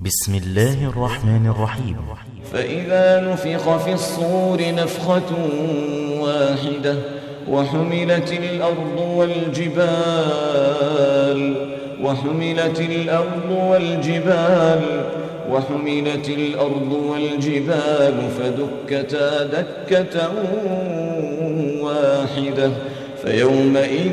بسم الله الرحمن الرحيم. فإذا نفخ في الصور نفخة واحدة وحملت الأرض والجبال وحملت الأرض والجبال وحملت الأرض والجبال فدكتا دكة واحدة فيومئذ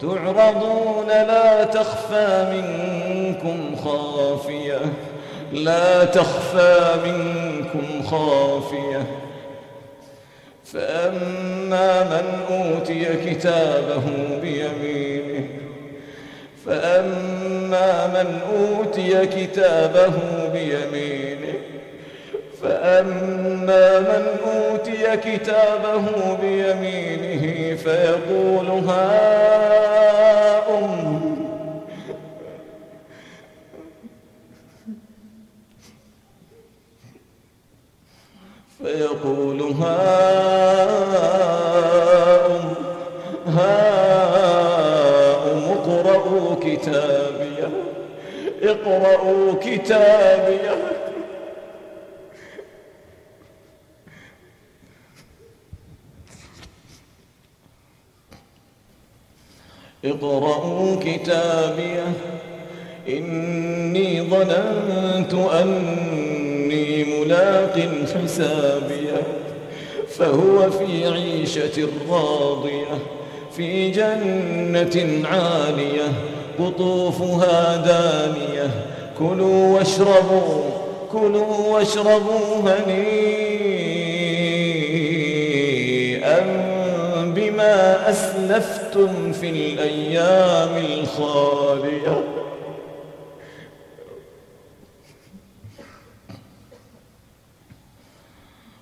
تعرضون لا تخفى منكم خافية. لا تخفى منكم خافية. فأما من أوتي كتابه بيمينه فأما من أوتي كتابه بيمينه فأما من أوتي كتابه بيمينه فيقول هاؤم فيقول هاؤم هاؤم اقرءوا كتابيه اقرءوا كتابيه اقرءوا كتابيه إني ظننت أني ملاق حسابية فهو في عيشة راضية في جنة عالية قطوفها دانية كلوا واشربوا كلوا واشربوا هنيئا بما أسلفتم في الأيام الخالية.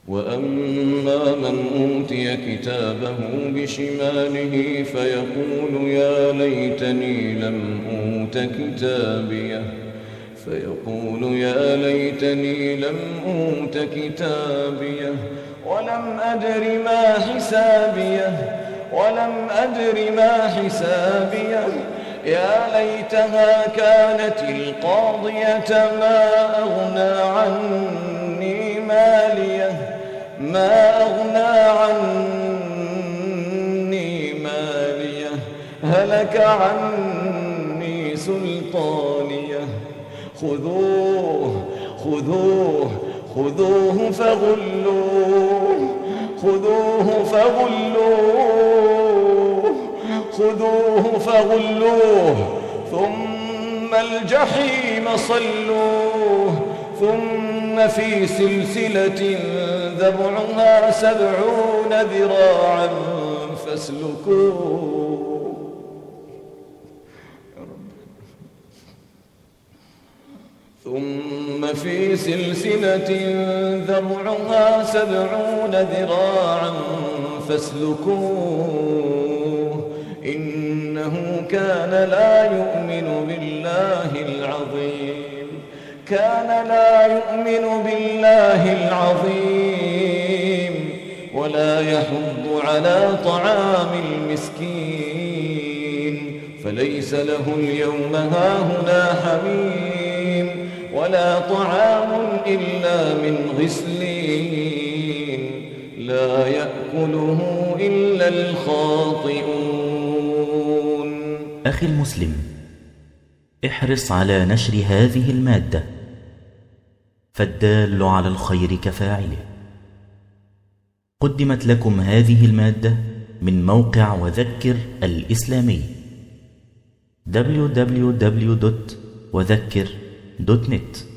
وأما من أوتي كتابه بشماله فيقول يا ليتني لم أوت كتابيه. فيقول يا ليتني لم أوت كتابيه. ولم أدر ما حسابيه. ولم أدر ما حسابيه. يا ليتها كانت القاضية ما أغنى عني ماليه. ما أغنى عني مالية هلك عني سلطانية. خذوه خذوه خذوه فغلوه خذوه فغلوه خذوه فغلوه. ثم الجحيم صلوه ثم في سلسلة ذبعها سبعون ذراعا فاسلكوه. ثم في سلسلة ذرعها سبعون ذراعا فاسلكوه. إنه كان لا يؤمن بالله كان لا يؤمن بالله العظيم ولا يحض على طعام المسكين فليس له اليوم هاهنا حميم ولا طعام إلا من غسلين لا يأكله إلا الخاطئون. أخي المسلم احرص على نشر هذه المادة. فالدال على الخير كفاعله. قدمت لكم هذه المادة من موقع وذكر الإسلامي. www.وذكر.net